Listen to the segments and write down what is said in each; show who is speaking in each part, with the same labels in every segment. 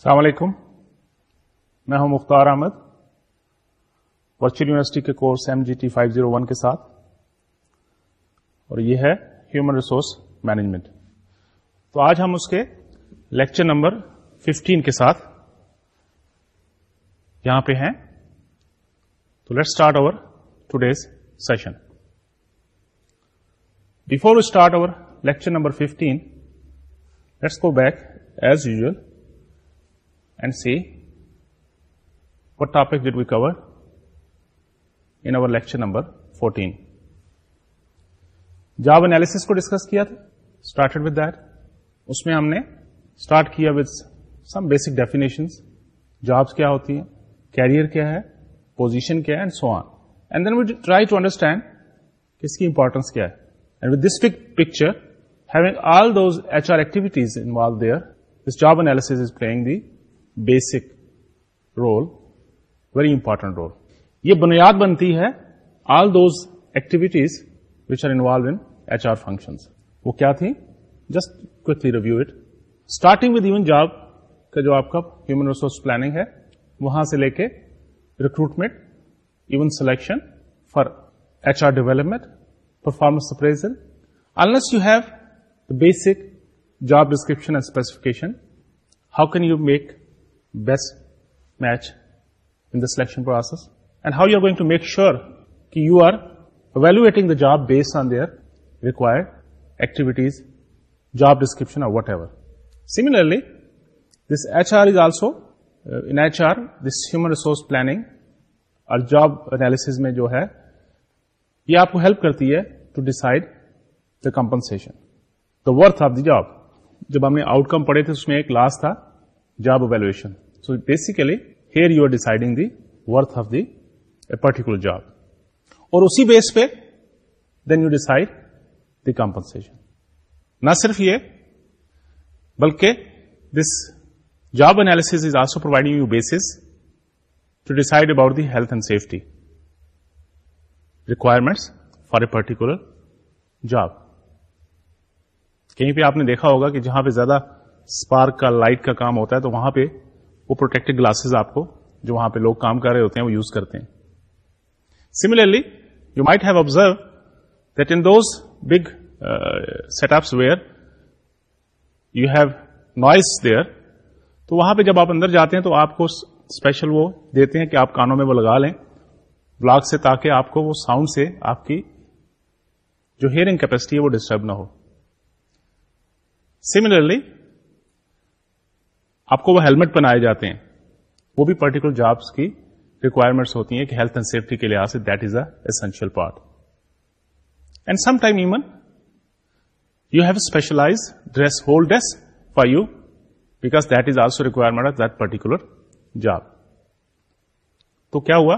Speaker 1: السلام علیکم میں ہوں مختار احمد ورچوئل یونیورسٹی کے course M G T five zero one کے ساتھ اور یہ ہے ہیومن ریسورس مینجمنٹ تو آج ہم اس کے لیکچر نمبر ففٹین کے ساتھ یہاں پہ ہیں تو let start over to days session before start over lecture number fifteen let's go back as usual see what topic did we cover in lecture number fourteen job analysis کو discuss کیا تھا started with this میں ہم نے start کیا with some basic definition jobs کیا ہوتی ہیں کیریئر کیا ہے پوزیشن کیا so on and then why to understand اس کی امپورٹنس کیا ہے basic role very important role یہ بنیاد بنتی ہے all those activities which are involve in H R function وہ کیا تھی just quickly review it starting with even job کا جو آپ کا ہیومن ریسورس پلاننگ ہے وہاں سے لے کے recruitment even selection for H R development performance appraisal unless you have the basic job description and specification how can you make best match in the selection process and how you are going to make sure کہ you are evaluating the job based on their required activities job description اور whatever similarly this H R is also in H R this human resource planning اور job analysis میں جو ہے یہ آپ کو help کرتی ہے to decide the compensation the worth of the job جب ہم نے آؤٹ کم پڑھے تھے اس میں ایک لاسٹ تھا job evaluation so basically here you are deciding the worth of the particular job اور اسی بیس پہ then you decide the compensation نہ صرف یہ بلکہ this job analysis is also providing you bases to decide about the health and safety requirements for a particular job کہیں پہ آپ نے دیکھا ہوگا کہ جہاں پہ زیادہ اسپارک کا لائٹ کا کام ہوتا ہے تو وہاں پہ وہ پروٹیکٹڈ گلاسز آپ کو جو وہاں پہ لوگ کام کر رہے ہوتے ہیں وہ یوز کرتے ہیں similarly you might have observe that in those big set ups where you have noise there تو وہاں پہ جب آپ اندر جاتے ہیں تو آپ کو اسپیشل وہ دیتے ہیں کہ آپ کانوں میں وہ لگا لیں بلاگ سے تاکہ آپ کو وہ ساؤنڈ سے آپ کی جو ہیئرنگ کیپیسٹی ہے وہ ڈسٹرب نہ ہو سملرلی آپ کو وہ ہیلمٹ بنائے جاتے ہیں وہ بھی پرٹیکولر جابس کی ریکوائرمنٹس ہوتی ہیں کہ ہیلتھ اینڈ سیفٹی کے لحاظ سے that is essential part and some time even you have specialize dress whole dress for you because that is also requirement of that particular job تو کیا ہوا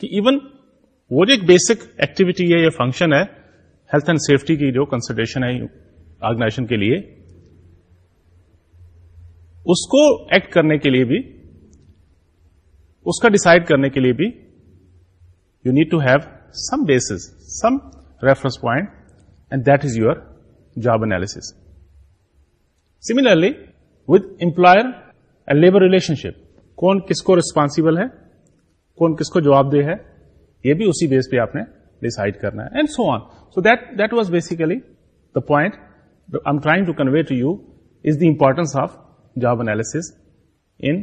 Speaker 1: کہ ایون وہ جو ایک بیسک ایکٹیویٹی ہے یا فنکشن ہے ہیلتھ اینڈ سیفٹی کی جو کنسلٹریشن ہے آرگنائزیشن کے لیے اس کو ایکٹ کرنے کے لیے بھی اس کا ڈسائڈ کرنے کے لیے بھی you need to have some base some reference point and that is your job analysis similarly with employer and labour relationship کون کس کو ریسپانسبل ہے کون کس کو جواب دہ ہے یہ بھی اسی بیس پہ آپ نے ڈسائڈ کرنا ہے and so on so that that was basically the point I am trying to convey to you is the importance of analysis in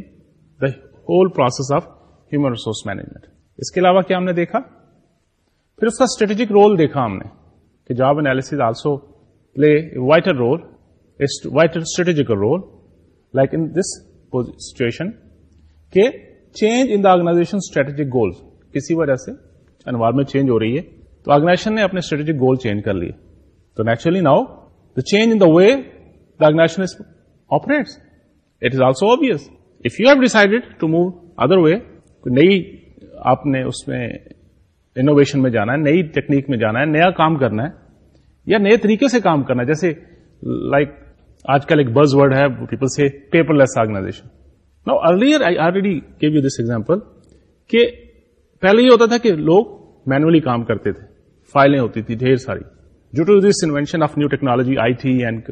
Speaker 1: the whole process of human resource management اس کے علاوہ کیا ہم نے دیکھا پھر اس کا اسٹریٹجک رول دیکھا ہم نے کہ job analysis also play وائٹر role وائٹر strategical role like in this situation کہ change in the organization strategic goals کسی وجہ سے انوائرمنٹ چینج ہو رہی ہے تو آرگنائزیشن نے اپنے اسٹریٹجک گول چینج کر لیے تو naturally now the change in the way the organization operates it is also obvious if you have decided to move other way نئی آپ نے اس میں انوویشن میں جانا ہے نئی ٹیکنیک میں جانا ہے نیا کام کرنا ہے یا نئے طریقے سے کام کرنا ہے جیسے لائک like, آج کل ایک بز ورڈ ہے پیپل سے پیپر لیس آرگنائزیشن نا earlier I already gave you this example کہ پہلے یہ ہوتا تھا کہ لوگ مینولی کام کرتے تھے فائلیں ہوتی تھی ڈھیر ساری due to this invention of new technology I T and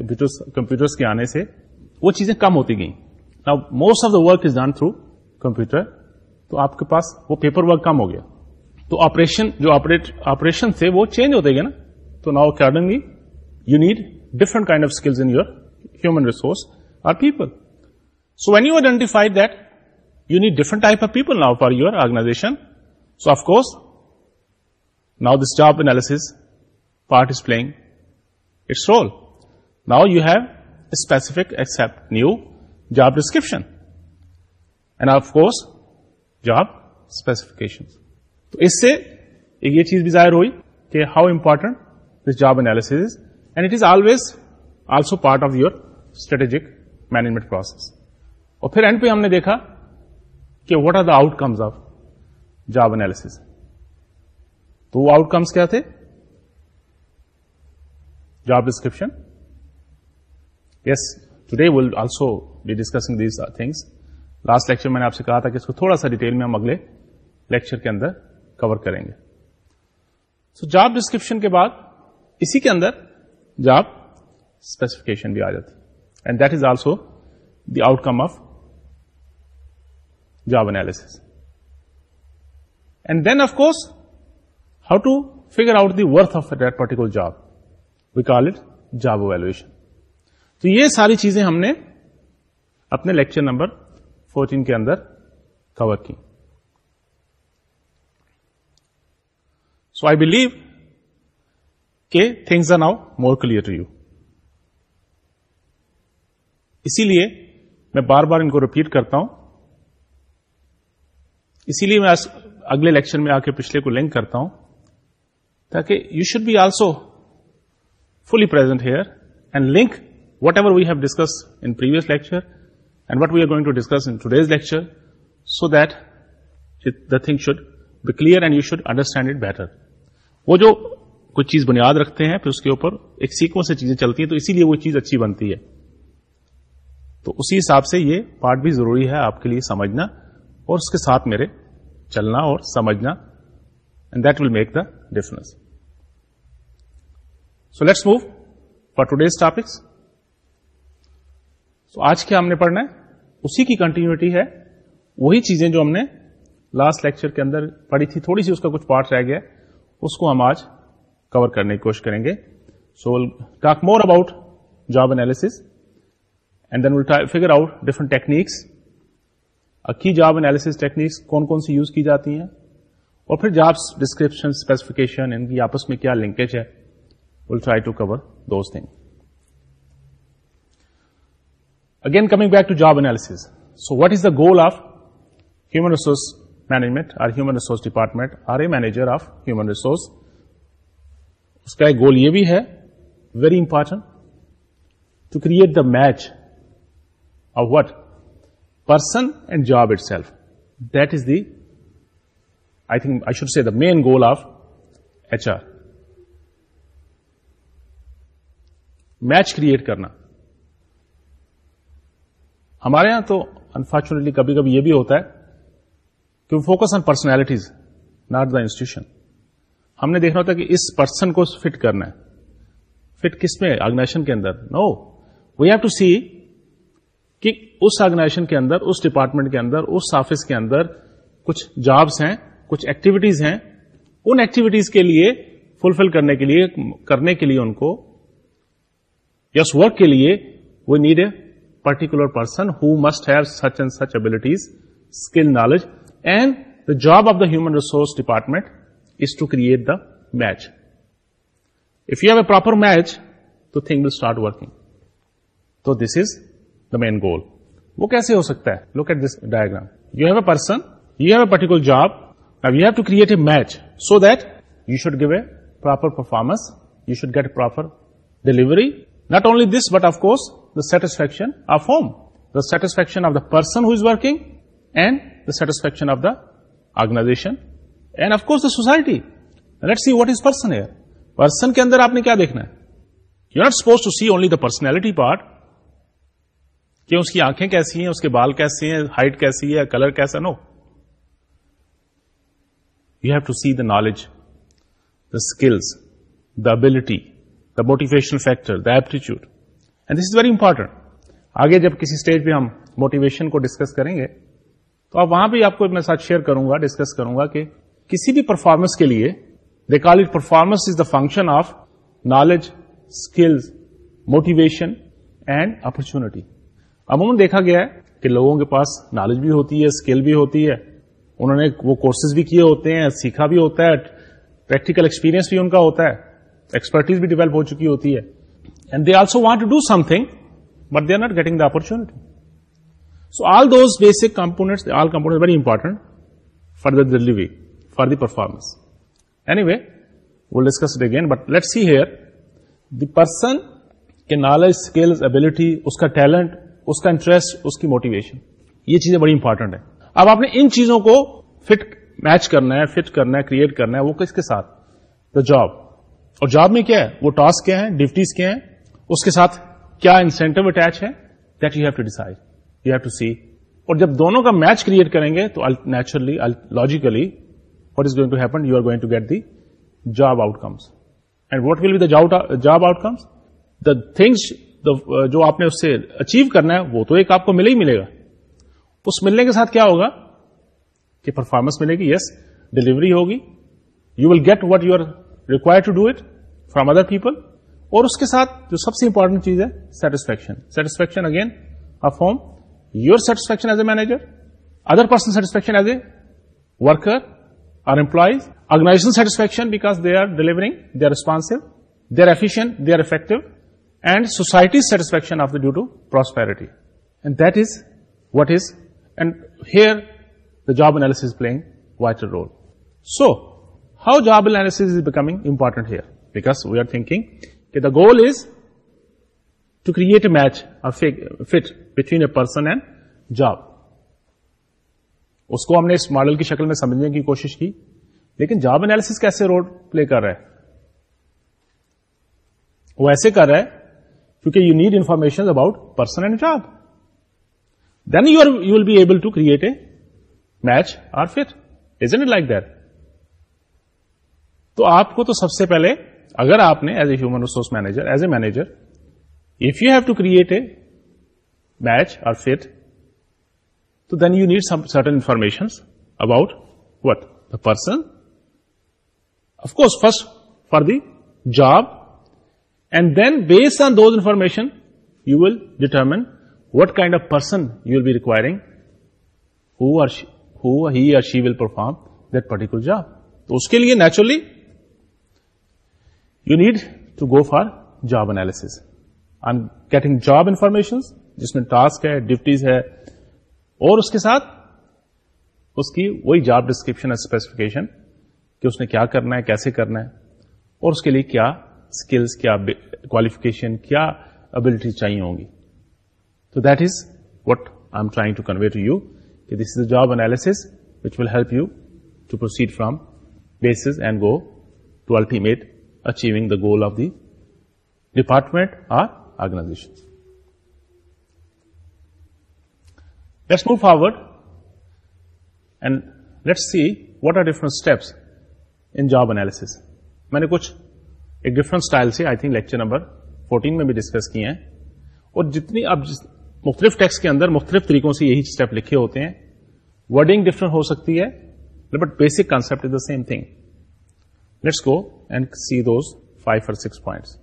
Speaker 1: computers کے آنے سے وہ چیزیں کم ہوتی گئیں نا most of the work is done through computer تو آپ کے پاس وہ پیپر ورک کم ہو گیا تو آپریشن جو آپریشن تھے وہ چینج ہوتے گئے نا تو ناؤ ناؤڈنگ you need different kind of skills in your human resource or people so when you identify that you need different type of people now for your organization so of course now this job analysis part is playing its role now you have specific except new job description and of course job specification تو اس سے یہ چیز بھی ظاہر ہوئی کہ how important this job is and it is always also part of your strategic management process اور پھر اینڈ پہ ہم نے دیکھا کہ what are the outcomes of job analysis تو وہ آؤٹ کمس کیا تھے job description yes today will also be discussing these things last lecture میں نے آپ سے کہا تھا کہ اس کو تھوڑا سا ڈیٹیل میں ہم اگلے لیکچر کے اندر کور کریں گے سو جاب ڈسکرپشن کے بعد اسی کے اندر جاب اسپیسیفکیشن بھی آ جاتی and that is also the outcome of job analysis and then of course how to figure out the worth of that particular job we call it job valuation تو یہ ساری چیزیں ہم نے اپنے لیکچر نمبر فورٹین کے اندر cover کی سو آئی بلیو کہ things are now more clear to you اسی لیے میں بار بار ان کو ریپیٹ کرتا ہوں اسی لیے میں اگلے لیکچر میں آ کے پچھلے کو لنک کرتا ہوں تاکہ you should be also fully present here and link what discuss in previous lecture and what we are going to discuss lecture so that the thing should be clear and you should understand it better وہ جو کچھ چیز بنیاد رکھتے ہیں پھر اس کے اوپر ایک سیکوینس سے چیزیں چلتی ہیں تو اسی لیے وہ چیز اچھی بنتی ہے تو اسی حساب سے یہ پارٹ بھی ضروری ہے آپ کے لیے سمجھنا اور اس کے ساتھ میرے چلنا اور سمجھنا and that will make the difference so let's move for today's topics so آج کیا ہم نے پڑھنا ہے اسی کی کنٹینیوٹی ہے وہی چیزیں جو ہم نے لاسٹ لیکچر کے اندر پڑھی تھی تھوڑی سی اس کا کچھ پارٹ رہ گیا اس کو ہم آج کور کرنے کی کوشش کریں گے so will talk more about job analysis and then will figure out different techniques اکی جاب انالیس ٹیکنیکس کون کون سی یوز کی جاتی ہیں اور پھر جابس ڈسکرپشن اسپیسیفکیشن ان کی آپس میں کیا لنکیج ہے ول try to cover those thing again coming back to job analysis so what is the goal of human resource management or human resource department or a manager of human resource اس کا ایک goal یہ بھی ہے very important to create the match of what person and job itself does the I think I should see the main goal of H R match create کرنا ہمارے یہاں تو انفارچونیٹلی کبھی کبھی یہ بھی ہوتا ہے کہ focus on personalities not the institution ہم نے دیکھنا ہوتا ہے کہ اس پرسن کو فٹ کرنا ہے فٹ کس میں آرگنائزیشن کے اندر now we have to see کہ اس آرگنائزیشن کے اندر اس ڈپارٹمنٹ کے اندر اس آفس کے اندر کچھ جابس ہیں کچھ ایکٹیویٹیز ہیں ان ایکٹیویٹیز کے لیے فلفل کرنے کے لیے کرنے کے لیے ان کو یا اس کے لیے وہ need a particular person who must have such and such abilities skill knowledge and the job of the human resource department is to create the match if you have a proper match the thing will start working تو this is the main گول وہ کیسے ہو سکتا ہے look at this diagram you have a person you have a particular job you have to create a match so that you should give a proper performance you should get a proper delivery not only this but of کورسفیکشن of whom the satisfaction of the person who working and the satisfaction of the organisation and of course let see what is person person کے اندر آپ نے کیا دیکھنا ہے you not suppose to see only the personality part کہ اس کی آنکھیں کیسی ہیں اس کے بال کیسے ہیں ہائٹ کیسی ہے کلر کیسا نو you have to see the knowledge the skills the ability the motivation factor the aptitude and this is very important آگے جب کسی اسٹیج پہ ہم موٹیویشن کو ڈسکس کریں گے تو آپ وہاں بھی آپ کو میں ساتھ شیئر کروں گا ڈسکس کروں گا کہ کسی بھی پرفارمنس کے لیے they call it performance is the function of knowledge skills motivation and opportunity عموماً دیکھا گیا ہے کہ لوگوں کے پاس نالج بھی ہوتی ہے اسکل بھی ہوتی ہے انہوں نے وہ کورسز بھی کیے ہوتے ہیں سیکھا بھی ہوتا ہے پریکٹیکل ایکسپیرینس بھی ان کا ہوتا ہے ایکسپرٹیز بھی ڈیولپ ہو چکی ہوتی ہے and they also want to do something but they are not getting the opportunity so all those basic all component very important for the delivery for the performance anyway will discuss again but let see here the person کے knowledge skill ability اس کا talent اس کا interest اس کی motivation یہ چیزیں بڑی امپورٹنٹ ہے اب آپ نے ان چیزوں کو فٹ میچ کرنا ہے فٹ کرنا ہے کریٹ کرنا ہے وہ کس کے ساتھ دا جاب اور جاب میں کیا ہے وہ ٹاسک کیا ہے ڈیوٹیز کیا ہیں اس کے ساتھ کیا انسینٹو اٹیچ ہے that you have to decide you have to see اور جب دونوں کا میچ کریٹ کریں گے تو naturally logically what is going to happen you are going to get the job outcomes and what will the job outcomes the things جو آپ نے اس سے اچیو کرنا ہے وہ تو ایک آپ کو ملے ہی ملے گا اس ملنے کے ساتھ کیا ہوگا کہ پرفارمنس ملے گی یس ڈلیوری ہوگی you will get what you are require to do it from other people اور اس کے ساتھ جو سب سے امپورٹنٹ چیز ہے satisfaction satisfaction again of home your satisfaction as a manager other person satisfaction as a worker or employees organization satisfaction because they are delivering they are responsive they are efficient they are effective and society satisfaction of the due to prosperity and that is what is and here the job analysis playing vital role so job analysis is become important here because we are thinking کہ the goal is to create a match fit between a person and job اس کو ہم نے اس model کی شکل میں سمجھنے کی کوشش کی لیکن جاب انالیس کیسے رول پلے کر رہا ہے وہ ایسے کر رہا ہے کیونکہ you need information about person and job then you are you will be able to create a match or fit is it like that تو آپ کو تو سب سے پہلے اگر آپ نے as a human resource manager as a manager if you have to create a match اور فٹ تو then you need some certain information about what the person of course first for the job and then base on those information you will determine what kind of person you will be requiring who he she will perform that particular job تو اس کے لیے naturally you need to go for job analysis I am getting job information جس میں task ہے duties ہے اور اس کے ساتھ اس کی وہی جاب ڈسکرپشن اسپیسیفکیشن کہ اس نے کیا کرنا ہے کیسے کرنا ہے اور اس کے لیے کیا اسکلس کیا کوالیفکیشن کیا ابلٹی چاہیے ہوں گی تو that is what I M trying to convey to you کہ this is a job analysis which will help you to proceed from bases and go to ultimate achieving the goal of the department or organization. Let's move forward and let's see what are different steps in job analysis. میں نے کچھ ایک different style سے I think lecture number 14 میں بھی discuss کیے ہیں اور جتنی اب جس مختلف ٹیکس کے اندر مختلف طریقوں سے یہی اسٹیپ لکھے ہوتے ہیں ورڈنگ ڈفرنٹ ہو سکتی ہے but basic concept is the same thing Let's go and see those 5 or 6 points.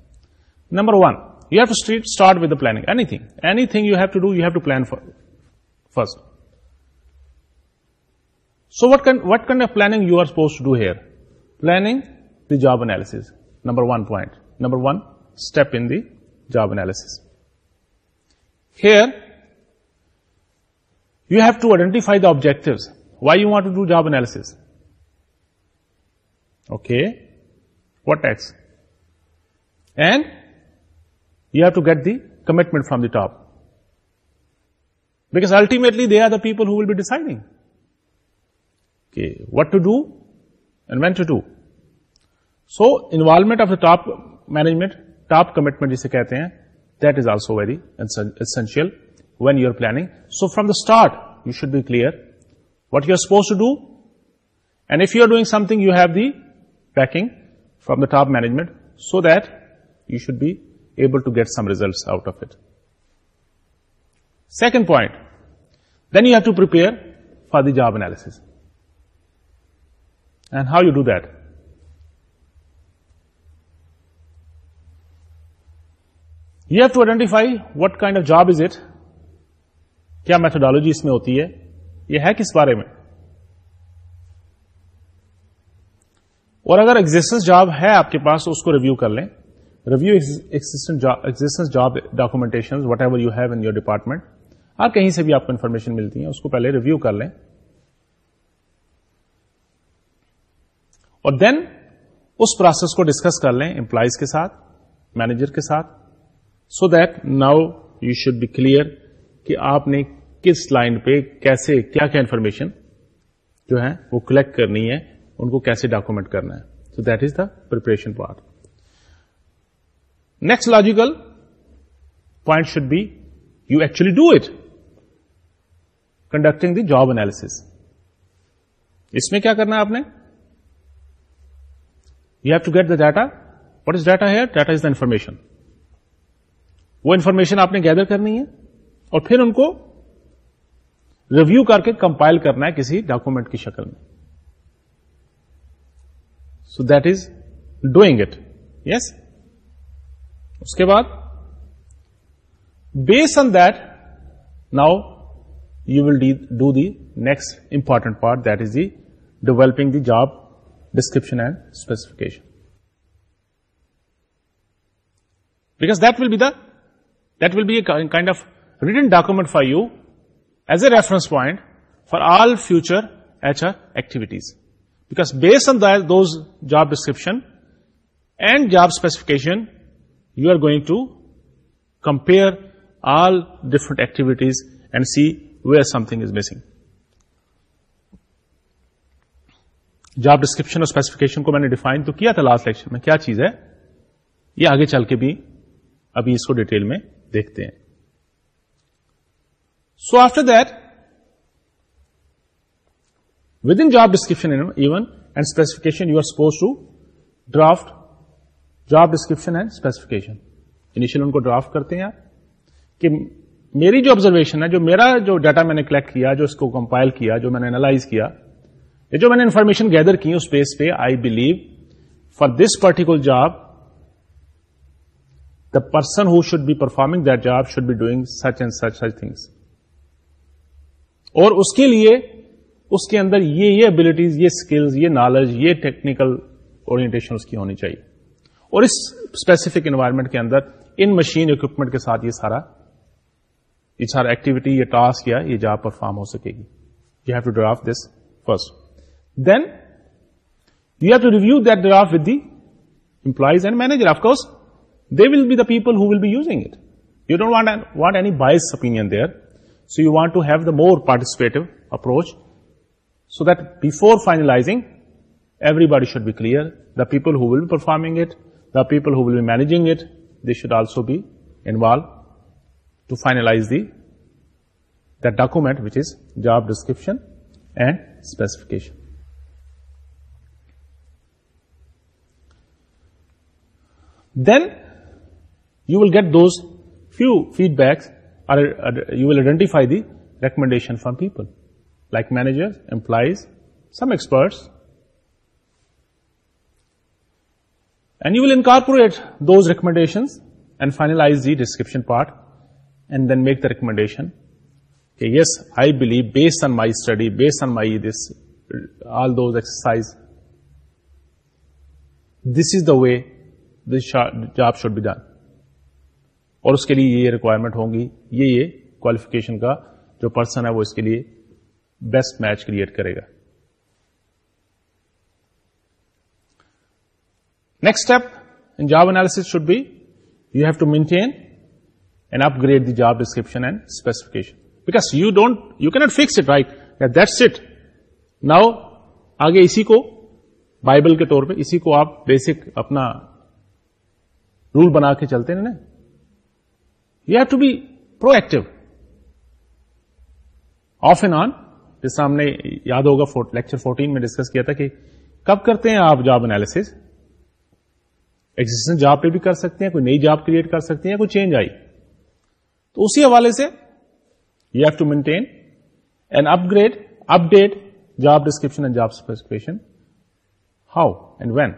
Speaker 1: Number one, you have to start with the planning. Anything you have to do, you have to plan for first. So what kind of planning you are supposed to do here? Planning the job analysis. Number 1 point. Number one step in the job analysis. Here, you have to identify the objectives. Why you want to do job analysis? کے what it's and you are to get the commitment from the top back ultimately they are the people who will be deciding کہ what to do and want to do so involvement of the top management top commitment جسے کہتے ہیں that is also very useful when you are planning so from the start you should be clear what you are suppose to do and if you are doing something you have the backing from the top management so that you should be able to get some results out of it second point then you have to prepare for the job analysis and how you do that you have to identify what kind of job is it کیا methodology اس میں ہوتی ہے یہ ہے کس بارے میں اور اگر ایگزٹنس جاب ہے آپ کے پاس اس کو ریویو کر لیں review existence job documentation whatever you have in your department آپ کہیں سے بھی آپ کو انفارمیشن ملتی ہے اس کو پہلے ریویو کر لیں اور دین اس پروسیس کو ڈسکس کر لیں امپلائیز کے ساتھ مینیجر کے ساتھ so that now you should be clear کہ آپ نے کس لائن پہ کیسے کیا کیا انفارمیشن جو ہے وہ کلیکٹ کرنی ہے ان کو کیسے ڈاکومنٹ کرنا ہے so that is the portion part next logical point should be you actually do it conducting the job analysis اس میں کیا کرنا ہے آپ نے you have to get the data what is data ہے ڈاٹا از دا انفارمیشن وہ information آپ نے گیدر کرنی ہے اور پھر ان کو ریویو کر کے کمپائل کرنا ہے کسی ڈاکومنٹ کی شکل میں so that is doing it yes اس کے بعد base on that now you will do the next important part that is the developing the job description and specification because that will be the that will be a kind of written document for you as a reference point for all future H R activities because base on description and job specification you are going to compare all different activities and see where something is missing. Job description اور specification کو میں نے define تو کیا تھا last lecture میں کیا چیز ہے یہ آگے چل کے بھی ابھی اس کو ڈیٹیل میں دیکھتے ہیں so after that job description even and specification you initial in specification draft کرتے ہیں کہ میری جو آبزرویشن ہے جو میرا جو ڈیٹا میں نے کلیکٹ کیا جو اس کو کمپائل کیا جو میں نے اینالائز کیا جو میں نے انفارمیشن گیدر کی اس بیس پہ I believe for this particular job the person who should be performing that job should be doing such and such such things اور اس کے لیے اس کے اندر یہ یہ ابلیٹیز یہ اسکلز یہ نالج یہ ٹیکنیکل اورینٹیشن اس کی ہونی چاہیے اور اس اسپیسیفک انوائرمنٹ کے اندر ان مشین اکوپمنٹ کے ساتھ یہ سارا یہ سارا ایکٹیویٹی یہ ٹاسک یا یہ جاب پرفارم ہو سکے گی you have to draft this first then you have to review that draft with the employees and manager of course they will be the people who will be using it you don't want want any bias opinion there so you want to have the more participative approach So that before finalizing, everybody should be clear. The people who will be performing it, the people who will be managing it, they should also be involved to finalize the document, which is job description and specification. Then you will get those few feedbacks, or you will identify the recommendation from people. Manager employees some experts and you will incorporate those and and finalize the part part and then make the okay yes I believe based on my study based on my this all those exercise this is the way this job should be done اور اس کے لیے یہ requirement ہوں گی یہ یہ qualification کا جو پرسن ہے وہ اس کے لیے بیسٹ میچ کریٹ کرے گا next step in job analysis should be you have to maintain and upgrade the job description and specification because you don't you can't fix it right that's it now آگے اسی کو bible کے طور پہ اسی کو آپ basic اپنا رول بنا کے چلتے ہیں نا you have to be proactive off and on جس ہم نے یاد ہوگا لیکچر فورٹین میں ڈسکس کیا تھا کہ کب کرتے ہیں آپ جاب انالیس ایگزٹنگ جاب پہ بھی کر سکتے ہیں کوئی نئی جاب کریٹ کر سکتے ہیں کوئی چینج آئی تو اسی حوالے سے you have to maintain and upgrade update job description and job specification how and when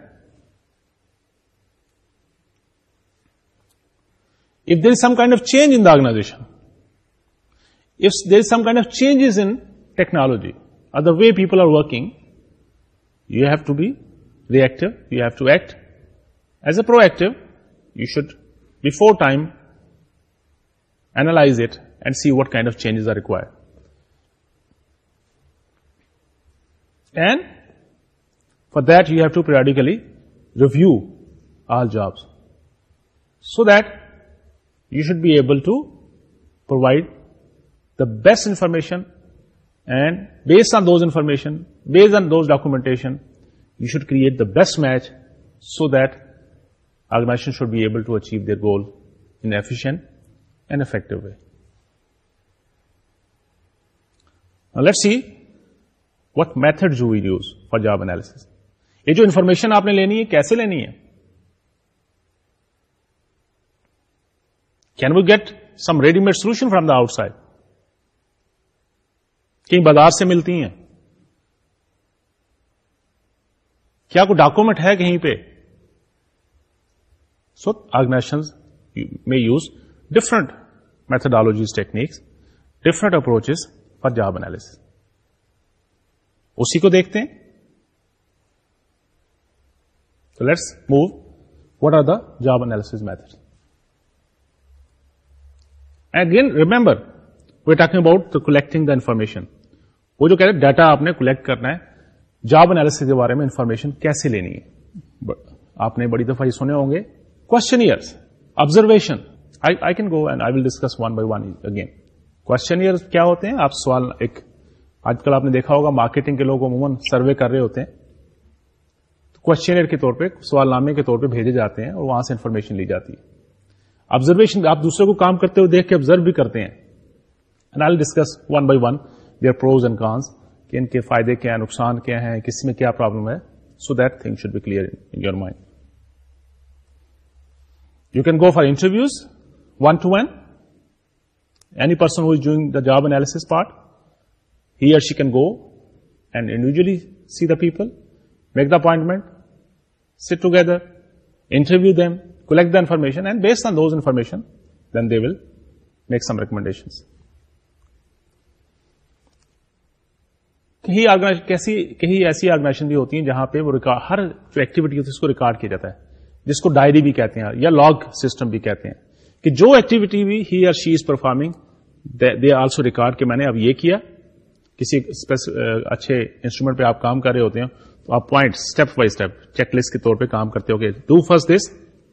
Speaker 1: if there some kind of is some kind of changes in technology or the way people are working, you have to be reactive, you have to act as a proactive. You should, before time, analyze it and see what kind of changes are required. And for that, you have to periodically review all jobs so that you should be able to provide the best information and based on those information based on those documentation you should create the best match so that organization should be able to achieve their goal in efficient and effective way see what method do we use for job analysis. یہ جو information آپ نے لینی ہے کیسے لینی ہے can we get some ready made solution from the outside کہیں بازار سے ملتی ہیں کیا کوئی ڈاکومنٹ ہے کہیں پہ سو آرگنائزیشن میں use different methodologies techniques different approach for job analysis اسی کو دیکھتے ہیں تو let's move what are the job analysis method again remember we talking about collecting the information وہ جو کہہ رہے ڈیٹا آپ نے کلیکٹ کرنا ہے جاب انالیس کے بارے میں انفارمیشن کیسے لینی ہے آپ نے بڑی دفعہ یہ سنے ہوں گے observation I can go and I will discuss one by one again choir کیا ہوتے ہیں آپ سوال ایک آج کل آپ نے دیکھا ہوگا مارکیٹنگ کے لوگ عموماً سروے کر رہے ہوتے ہیں کوشچنئر کے طور پہ سوال نامے کے طور پہ بھیجے جاتے ہیں اور وہاں سے انفارمیشن لی جاتی ہے آبزرویشن آپ دوسرے کو کام کرتے ہوئے دیکھ کے آبزرو بھی کرتے ہیں discuss one by one pros and cons کہ ان کے فائدے کیا ہیں نقصان کیا ہیں کس میں کیا پرابلم ہے so that thing should be clear in your mind you can go for interviews one to one any person doing the job analysis part he or she can go and individually see the people make the appointment set together interview them collect the information and based on those information then they will make some recommendations کہیں ایسی organization بھی ہوتی ہیں جہاں پہ وہ activity ہوتی ہے اس کو ریکارڈ کیا جاتا ہے جس کو ڈائری بھی کہتے ہیں یا لاگ سسٹم بھی کہتے ہیں کہ جو ایکٹیویٹی بھی he or she is performing they also record کہ میں نے اب یہ کیا کسی اچھے انسٹرومینٹ پہ آپ کام کر رہے ہوتے ہیں تو آپ point step by step checklist کے طور پہ کام کرتے ہو do first this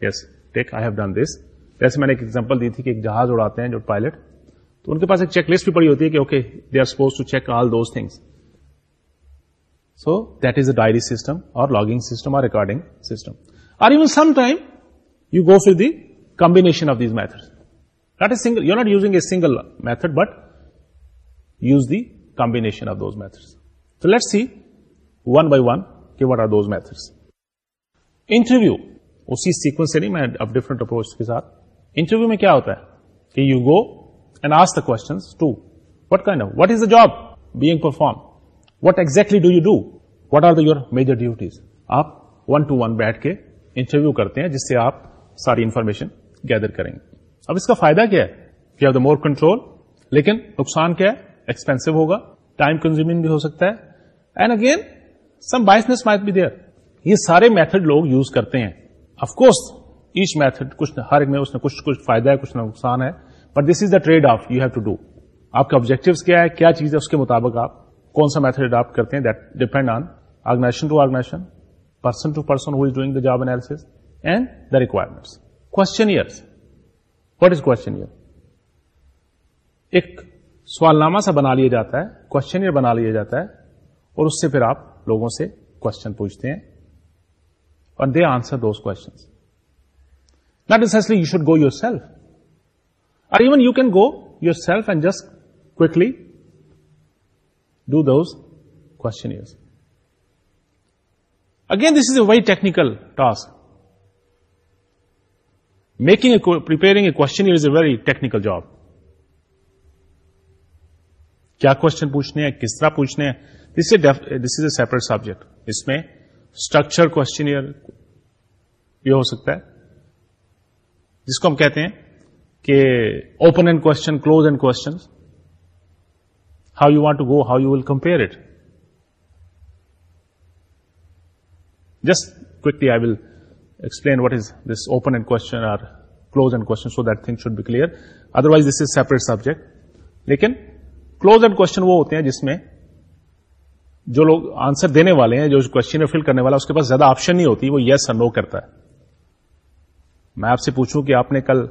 Speaker 1: yes tick I have done this جیسے میں نے ایک ایگزامپل دی تھی کہ ایک جہاز اڑاتے ہیں جو پائلٹ تو ان کے پاس ایک چیک لسٹ بھی پڑی ہوتی ہے کہ okay they are suppose to check all those things so that is a diary system اور لاگنگ سسٹم اور recording system or even some time you go for the combination of these method not a single you not using a single method but use the combination of دو method تو let see one by one what are those method interview اسی sequence سے نہیں میں different approach کے ساتھ interview میں کیا ہوتا ہے کہ you go and ask the question cut is a job being perform what exactly do you do what are the you major duties آپ ون ٹو ون بیٹھ کے انٹرویو کرتے ہیں جس سے آپ ساری انفارمیشن گیدر کریں گے اب اس کا فائدہ کیا ہے you have the more control لیکن نقصان کیا ہے ایکسپینسو ہوگا ٹائم کنزیومنگ بھی ہو سکتا ہے and again some biases might اسمایت بھی دیا یہ سارے میتھڈ لوگ یوز کرتے ہیں کورس ایچ میتھڈ کچھ ہر ایک میں اس نے کچھ کچھ فائدہ ہے کچھ نقصان ہے but this is the trade off you have to do آپ کا آبجیکٹو کیا ہے کیا چیز ہے اس کے مطابق آپ کون سا میتھڈ اڈاپٹ کرتے ہیں that depend on organization to organization person to person who is doing the job jobs and the requirement years what is questionnaire ایک سوال نامہ سا بنا لیا جاتا ہے کوشچن ایئر بنا لیا جاتا ہے اور اس سے پھر آپ لوگوں سے کوشچن پوچھتے ہیں اور they answer those question not necessarily you should go yourself اور even you can go yourself and just quickly those کو again this is a very technical task making a preparing a question is a very technical job کیا question پوچھنے ہیں کس طرح پوچھنے ہیں this a this is a separate subject اس میں اسٹرکچر کوشچن یہ ہو سکتا ہے جس کو ہم کہتے ہیں کہ open end question close end question how you want to go how you will compare it just quickly I will explain what is this open end that thing should be clear otherwise this is separate subject لیکن close end wo ہوتے ہیں جس میں جو لوگ answer دینے والے ہیں جو کوشچن فل کرنے والا اس کے پاس زیادہ آپشن نہیں ہوتی وہ یس اور نو کرتا ہے میں آپ سے پوچھوں کہ آپ نے کل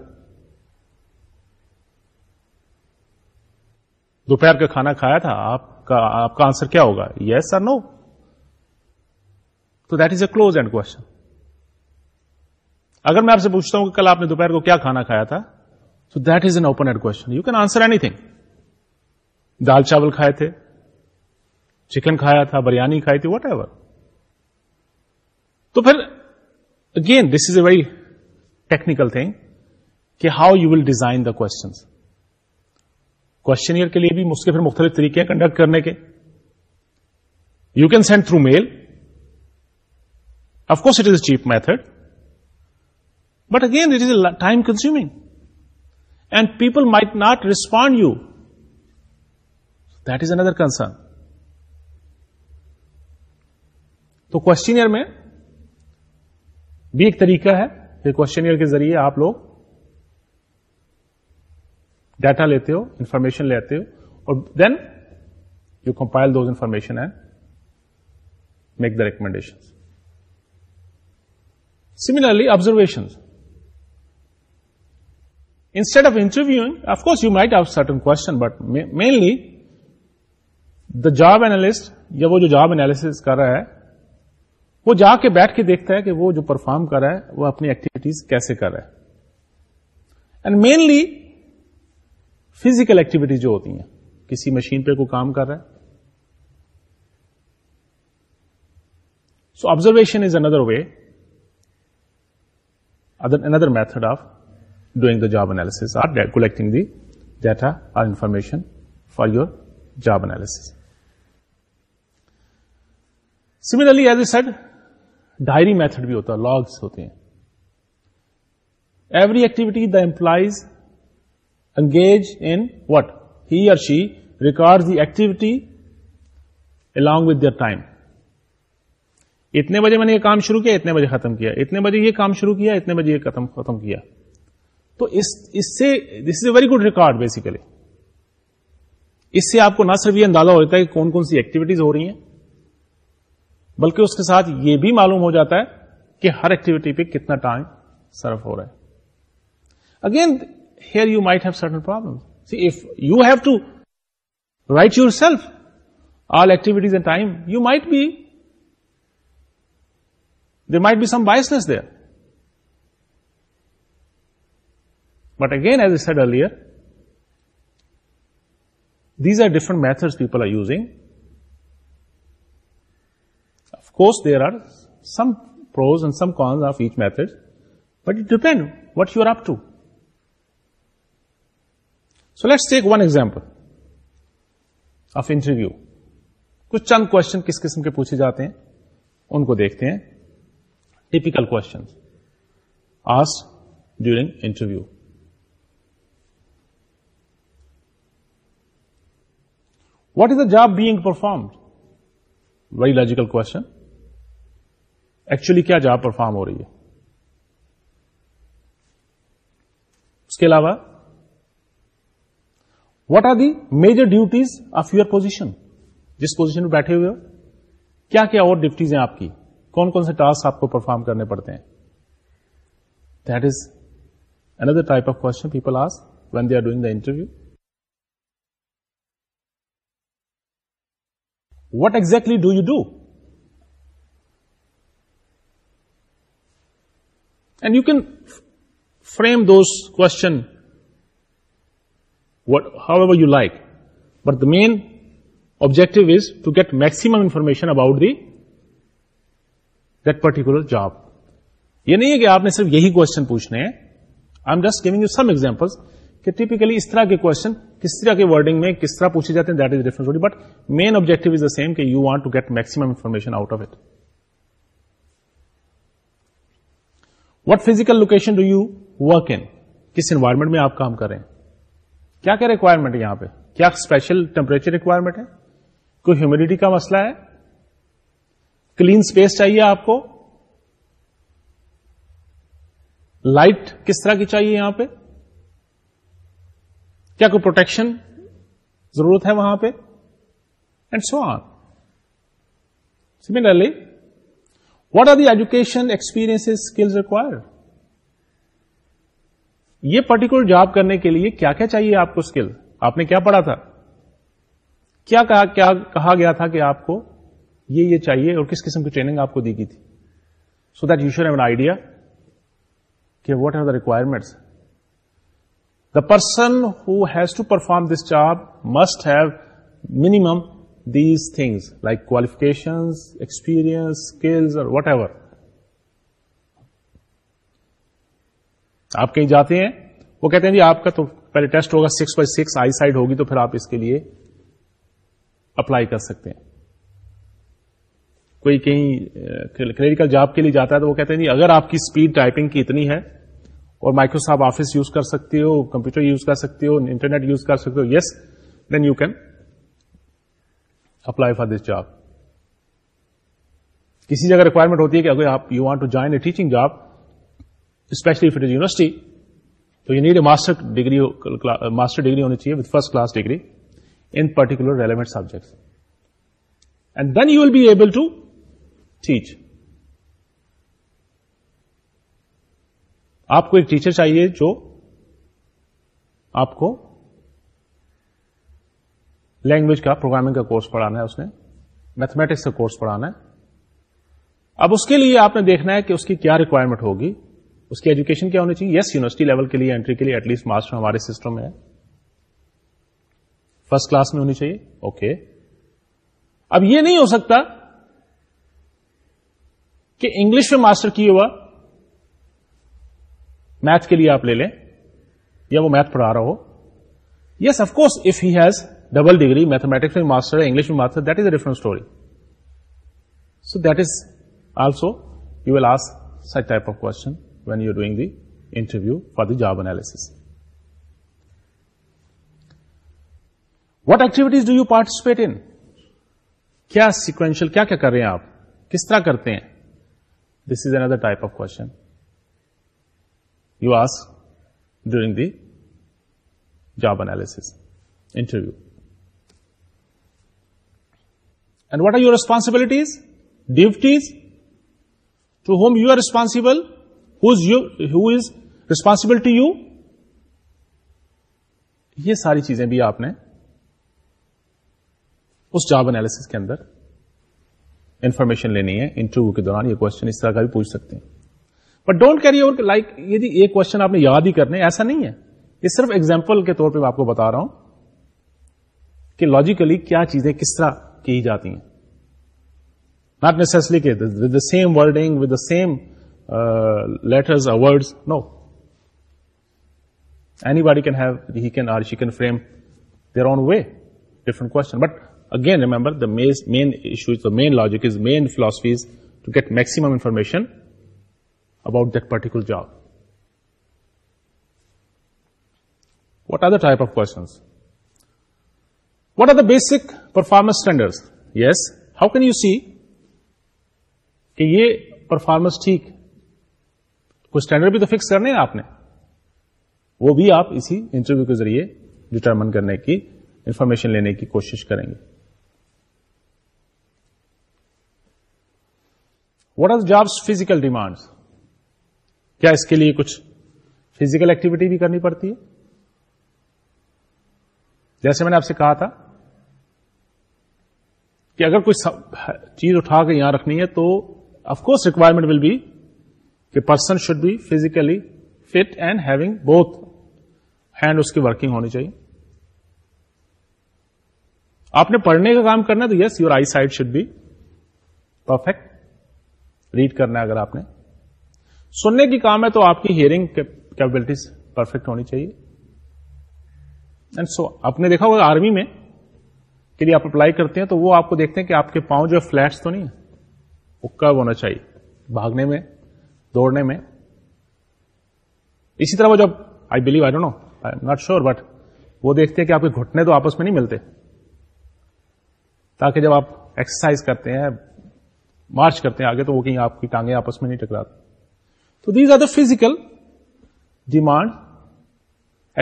Speaker 1: دوپہر کا کھانا کھایا تھا آپ کا آپ کا آنسر کیا ہوگا یس سر نو تو that is a close end question اگر میں آپ سے پوچھتا ہوں کہ کل آپ نے دوپہر کو کیا کھانا کھایا تھا تو is an open end can answer anything دال چاول کھائے تھے چکن کھایا تھا بریانی کھائی تھی واٹ ایور تو پھر again this is a very technical thing کہ how you will design the questions question کے لیے بھی مجھ کے پھر مختلف طریقے ہیں کنڈکٹ کرنے کے you can send through mail course it is a cheap method but again it is a time consume and people might not respond you that is another concern تو کوشچن ایئر میں بھی ایک طریقہ ہے کہ question year کے ذریعے آپ لوگ ڈیٹا لیتے ہو انفارمیشن لیتے ہو اور then you compile those information and make the recommendation similarly observation instead of interview of course you might of certain question but mainly the job analyst یا وہ جو جاب اینالیس کر رہا ہے وہ جا کے بیٹھ کے دیکھتا ہے کہ وہ جو پرفارم کر رہا ہے وہ اپنی ایکٹیویٹیز کیسے کر رہا ہے اینڈ مینلی فزیکل ایکٹیویٹی جو ہوتی ہیں کسی مشین پہ کوئی کام کر رہا ہے so observation is another way other another method of doing the job analysis or collecting the data or information for your job analysis similarly as a said diary method بھی ہوتا ہے لاگس ہوتے ہیں every activity the employees engage in what he اور she record the activity along with time اتنے بجے میں نے یہ کام شروع کیا اتنے بجے ختم کیا اتنے بجے یہ کام شروع کیا اتنے بجے یہ ختم کیا تو اس سے this is a very good record basically اس سے آپ کو نہ صرف یہ اندازہ ہوتا ہے کہ کون کون سی ایکٹیویٹیز ہو رہی ہیں بلکہ اس کے ساتھ یہ بھی معلوم ہو جاتا ہے کہ ہر ایکٹیویٹی پہ کتنا ٹائم سرف ہو رہا ہے again here you might have certain problems. See, if you have to write yourself all activities and time, you might be, there might be some biasness there. But again, as I said earlier, these are different methods people are using. Of course, there are some pros and some cons of each method, but it depends what you are up to. So let's take one example of interview کچھ چند question کس قسم کے پوچھے جاتے ہیں ان کو دیکھتے ہیں typical question as during interview what is the job being performed very logical question actually کیا جاب پرفارم ہو رہی ہے اس کے علاوہ what are the major duties of your position جس پوزیشن میں بیٹھے ہوئے ہو کیا اور ڈفٹیز ہیں آپ کی کون کون سے ٹاسک آپ کو پرفارم کرنے پڑتے ہیں that is another type of question people ask when they are doing the interview what exactly do you do and you can frame those question what how you like but the main objective is to get maximum information about that particular job یہ نہیں ہے کہ آپ نے صرف یہی question پوچھنے ہیں I am just giving you some example کہ ٹیپیکلی اس طرح کے کوشچن کس طرح کے ورڈنگ میں کس طرح پوچھے جاتے ہیں that is difference but main objective is the same کہ you want to get maximum information out of it what physical location do you work in کس انوائرمنٹ میں آپ کام کر رہے ہیں کیا کیا ریکوائرمنٹ ہے یہاں پہ کیا اسپیشل ٹیمپریچر ریکوائرمنٹ ہے کوئی ہیومڈیٹی کا مسئلہ ہے کلین اسپیس چاہیے آپ کو لائٹ کس طرح کی چاہیے یہاں پہ کیا کوئی پروٹیکشن ضرورت ہے وہاں پہ and so on similarly what are the education experience skills required یہ پرٹیکولر جاب کرنے کے لیے کیا کیا چاہیے آپ کو اسکل آپ نے کیا پڑھا تھا کیا کہا گیا تھا کہ آپ کو یہ یہ چاہیے اور کس قسم کی ٹریننگ آپ کو دی گئی تھی so that you should have an idea کہ what are the requirements the person who has to perform this job must have minimum these things like qualification experience skills اور وٹ ایور آپ کہیں جاتے ہیں وہ کہتے ہیں جی آپ کا تو پہلے ٹیسٹ ہوگا six by six eyesight ہوگی تو پھر آپ اس کے لیے اپلائی کر سکتے ہیں کوئی کہیں کریڈیکل جاب کے لیے جاتا ہے تو وہ کہتے ہیں جی اگر آپ کی اسپیڈ ٹائپنگ کی اتنی ہے اور مائکروسافٹ آفس یوز کر سکتے ہو کمپیوٹر یوز کر سکتے ہو انٹرنیٹ یوز کر سکتے ہو yes then you can apply for this job کسی جگہ ریکوائرمنٹ ہوتی ہے کہ اگر آپ you want to join a teaching job especially university تو you need a master degree master degree ہونی چاہیے with first class degree in particular relevant subject and then you will be able to teach آپ کو ایک teacher چاہیے جو آپ کو لینگویج کا پروگرامنگ کا کورس پڑھانا ہے اس نے میتھمیٹکس کا کورس پڑھانا ہے اب اس کے لیے آپ نے دیکھنا ہے کہ اس کی کیا ریکوائرمنٹ ہوگی اس کی ایجوکیشن کیا ہونی چاہیے یس یونیورسٹی لیول کے لیے انٹری کے لیے ایٹ لیسٹ ماسٹر ہمارے سسٹم میں ہے فرسٹ کلاس میں ہونی چاہیے اوکے okay. اب یہ نہیں ہو سکتا کہ انگلش میں ماسٹر کی ہوا میتھ کے لیے آپ لے لیں یا وہ میتھ پڑھا رہا ہو yes of course he has double degree mathematics میں ماسٹر ہے انگلش میں master that is a different story so that is also you will ask such type of question when you doing the interview for the job analysis what activities do you participate in کیا sequential کیا کیا کر رہے ہیں آپ کس طرح کرتے ہیں this is another type of کو during the job analysis interview and what are you responsibilities duties to whom you are responsible responsible to you یہ ساری چیزیں بھی آپ نے اس جاب انالس کے اندر انفارمیشن لینی ہے انٹرویو کے دوران یہ کوشچن اس طرح کا بھی پوچھ سکتے ہیں but don't carry over like یہ کوشچن آپ نے یاد ہی کرنے ایسا نہیں ہے یہ صرف ایگزامپل کے طور پہ میں آپ کو بتا رہا ہوں کہ لاجیکلی کیا چیزیں کس طرح کی جاتی ہیں ناٹ کے same wording with the same letters words no anybody can have he can or she can frame their own way different question but again remember the main main issues the main logic is main philosophies to get maximum information about particular job what are the type of quote are the basic performance standard yes how can you see کہ یہ performance ٹھیک کوئی standard بھی تو fix کرنے آپ نے وہ بھی آپ اسی انٹرویو کے ذریعے ڈٹرمن کرنے کی انفارمیشن لینے کی کوشش کریں گے what are jobs physical demands کیا اس کے لیے کچھ فیزیکل ایکٹیویٹی بھی کرنی پڑتی ہے جیسے میں نے آپ سے کہا تھا کہ اگر کوئی چیز اٹھا کے یہاں رکھنی ہے تو of course requirement will be person should be physically fit and having both hand اس کی ورکنگ ہونی چاہیے آپ نے پڑھنے کا کام کرنا تو yes your I side should be perfect read کرنا ہے اگر آپ نے سننے کی کام ہے تو آپ کی ہیئرنگ کیپبلٹیز پرفیکٹ ہونی چاہیے اینڈ سو آپ نے دیکھا ہوگا آرمی میں کے لیے آپ اپلائی کرتے ہیں تو وہ آپ کو دیکھتے ہیں کہ آپ کے پاؤں جو فلیٹس تو نہیں ہے وہ کب ہونا چاہیے بھاگنے میں دوڑنے میں اسی طرح وہ جب I believe I do know I not sure but وہ دیکھتے ہیں کہ آپ کے گھٹنے تو آپس میں نہیں ملتے تاکہ جب آپ ایکسرسائز کرتے ہیں مارچ کرتے ہیں آگے تو وہ کہیں آپ کی ٹانگیں آپس میں نہیں ٹکرات تو these are the physical demand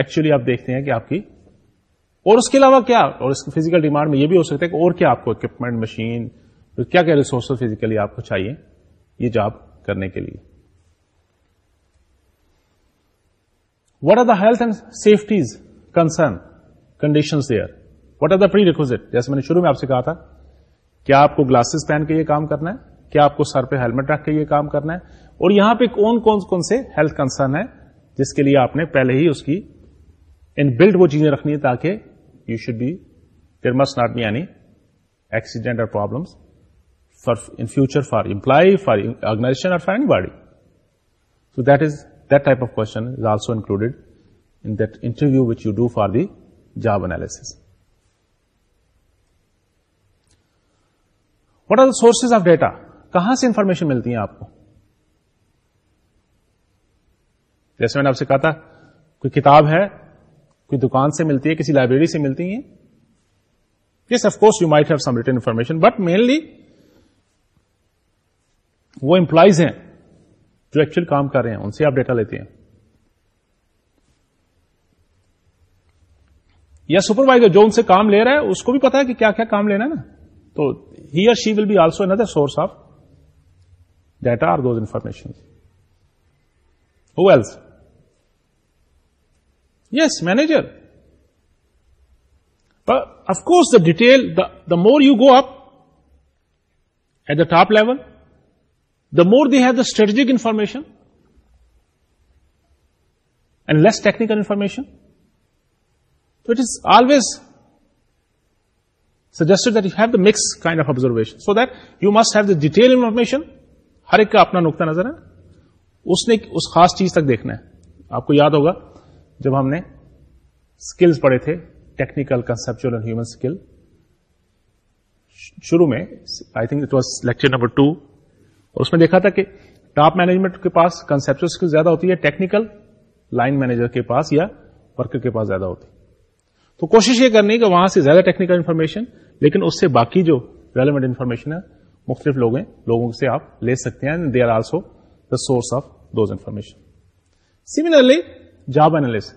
Speaker 1: actually آپ دیکھتے ہیں کہ آپ کی اور اس کے علاوہ کیا اور اس فزیکل ڈیمانڈ میں یہ بھی ہو سکتا ہے کہ اور کیا آپ کو اکوپمنٹ مشین کیا کیا ریسورسز فزیکلی آپ کو چاہیے یہ جاب کرنے کے لیے what are the health and safeties concern conditions what are the the ریکوز جیسے میں نے شروع میں آپ سے کہا تھا کیا آپ کو گلاسز پہن کے یہ کام کرنا ہے کیا آپ کو سر پہ ہیلمٹ رکھ کے یہ کام کرنا ہے اور یہاں پہ کون کون کون سے ہیلتھ کنسرن ہے جس کے لیے آپ نے پہلے ہی اس کی ان بلڈ وہ چیزیں رکھنی ہے تاکہ you should be there must not be یعنی ایکسیڈینٹ اور problems for in future for employee for organization اور for any body so that is type of کون is also included in that interview which you do for the job analysis what are the sources of data کہاں سے information ملتی ہیں آپ کو جیسے میں نے آپ سے کہا تھا کوئی کتاب ہے کوئی دکان سے ملتی ہے کسی لائبریری سے ملتی ہیں yes of course you might have some written information but mainly وہ امپلائیز ہیں جو ایکچوئل کام کر رہے ہیں ان سے آپ ڈیٹا لیتے ہیں یا سپروائزر جو ان سے کام لے رہا ہے اس کو بھی پتا ہے کہ کیا کیا کام لینا ہے نا تو ہی اور she will be also another source of data are those information who wheels yes manager of course the detail the more you go up at the top level more the the have strategic information and less technical information تو it is always suggested that you have the mix kind of observation so that you must have the detail information ہر ایک کا اپنا نقطہ نظر ہے اس نے اس خاص چیز تک دیکھنا ہے آپ کو یاد ہوگا جب ہم نے اسکلس پڑھے تھے technical conceptual and human skill شروع میں I think it was lecture number two اور اس میں دیکھا تھا کہ ٹاپ مینجمنٹ کے پاس اسکل زیادہ ہوتی ہے ٹیکنیکل لائن مینیجر کے پاس یا ورکر کے پاس زیادہ ہوتی ہے تو کوشش یہ کرنی کہ وہاں سے زیادہ ٹیکنیکل انفارمیشن لیکن اس سے باقی جو ریلیونٹ انفارمیشن ہے مختلف لوگ ہیں لوگوں سے آپ لے سکتے ہیں they are also the source of those information similarly job analysis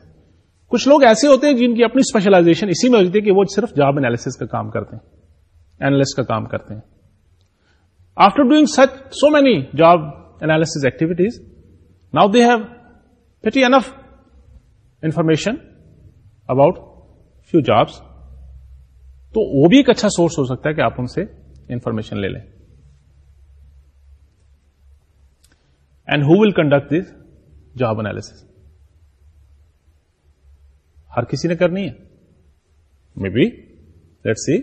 Speaker 1: کچھ لوگ ایسے ہوتے ہیں جن کی اپنی اسپیشلائزیشن اسی میں ہوتی ہے کہ وہ صرف جاب اینالس کا کام کرتے ہیں کا کام کرتے ہیں after doing such so many job analysis activities now they have pretty enough information about few jobs تو وہ بھی ایک اچھا سورس ہو سکتا ہے کہ آپ ان سے انفارمیشن لے لیں and who will conduct this job analysis ہر کسی نے کرنی ہے مے لیٹ سی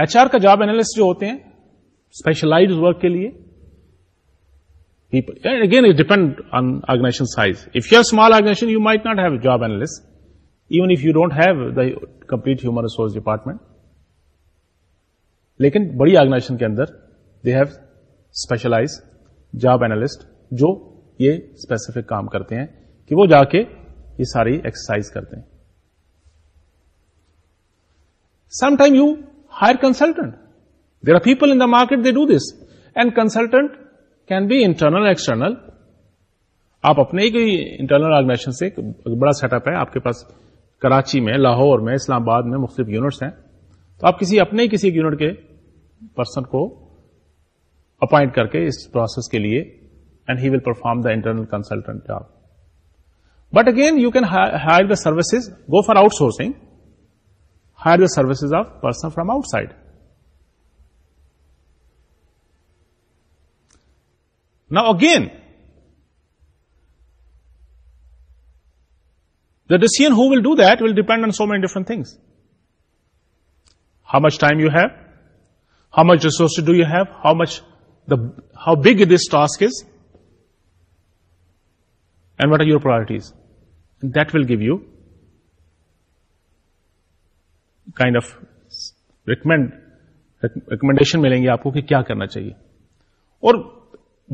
Speaker 1: ایچ آر کا جاب اینالسٹ جو ہوتے ہیں اسپیشلائز ورک کے لیے again it depend on organization size if you are small organization you might not have job analyst even if you don't have the complete human resource department لیکن بڑی organization کے اندر they have specialize job analyst جو یہ specific کام کرتے ہیں کہ وہ جا کے یہ ساری ایکسرسائز کرتے ہیں some time you hire consultant there are people in the market they do this and consultant can be internal external آپ اپنے ہی انٹرنل آرگنائزیشن سے بڑا سیٹ اپ ہے آپ کے پاس کراچی میں لاہور میں اسلام آباد میں مختلف یونٹس ہیں تو آپ کسی اپنے کسی یونٹ کے پرسن کو اپوائنٹ کر کے اس پروسیس کے لیے and he will perform the internal consultant job but again you can hire the services go for outsourcing hire the services of person from outside. Now again, the decision who will do that will depend on so many different things. How much time you have, how much resources do you have, how big this task is, and what are your priorities. And that will give you kind of recommend recommendation ملیں گے آپ کو کہ کیا کرنا چاہیے اور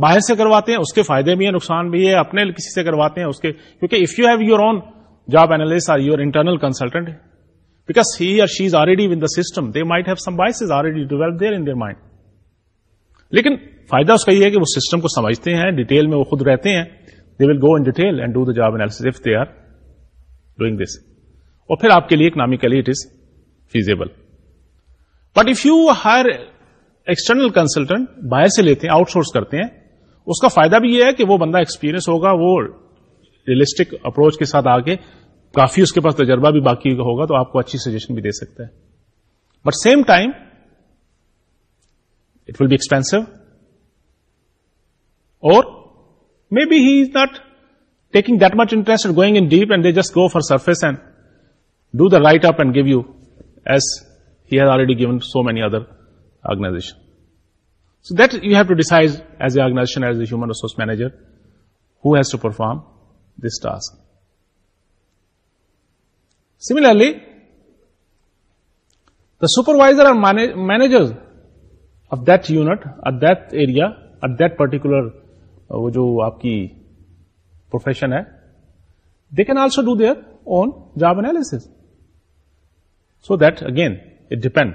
Speaker 1: باہر سے کرواتے ہیں اس کے فائدے بھی ہیں نقصان بھی ہے اپنے کسی سے کرواتے ہیں اس کے کیونکہ if you have your own job analyst or your internal consultant because he or she is already with the system they might have some bias is already develop there in their mind لیکن فائدہ اس کا یہ ہے کہ وہ system کو سمجھتے ہیں ڈیٹیل میں وہ خود رہتے ہیں they will go in detail and do the job analysis if they are doing this اور پھر آپ کے لیے economically it is feasible but if you hire external consultant باہر سے لیتے ہیں آؤٹ سورس کرتے ہیں اس کا فائدہ بھی یہ ہے کہ وہ بندہ ایکسپیرینس ہوگا وہ ریئلسٹک اپروچ کے ساتھ آگے کافی اس کے پاس تجربہ بھی باقی ہوگا تو آپ کو اچھی سجیشن بھی دے سکتا ہے but same time it will be expensive اور may be he is not taking that much interest going in deep and they just go for surface and do the write up and give you gun so many other organ you have to decide as a organs a human resource manager who has to perform this task similarly the supervisor اور manager of don't it دیریا it درٹیکولر جو آپ کی profession ہے they can also do their own job analysis so that again it depend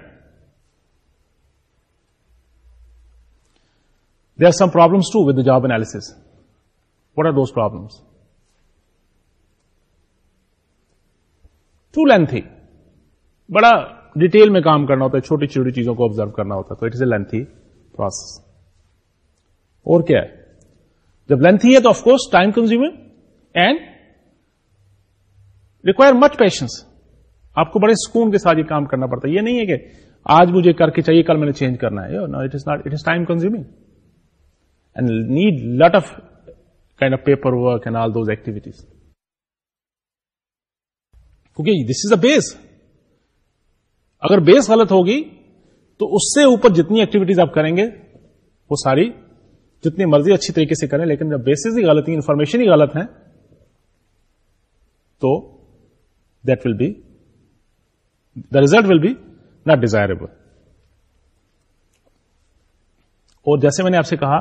Speaker 1: they are some problems to with job analysis what are those problems to lengthy بڑا detail میں کام کرنا ہوتا ہے چھوٹی چھوٹی چیزوں کو آبزرو کرنا ہوتا ہے تو it is a lengthy process اور کیا ہے جب لینتھی ہے تو of course time consume and require much patience آپ کو بڑے سکون کے ساتھ یہ کام کرنا پڑتا ہے یہ نہیں ہے کہ آج مجھے کر کے چاہیے کل میں نے چینج کرنا ہے time consume and need lot of kind of paper work and all those activities کیونکہ دس از اے بیس اگر بیس غلط ہوگی تو اس سے اوپر جتنی ایکٹیویٹیز آپ کریں گے وہ ساری جتنی مرضی اچھی طریقے سے کریں لیکن جب بیسز ہی غلط ہیں انفارمیشن ہی غلط ہیں تو that will be the result will be not desirable اور جیسے میں نے آپ سے کہا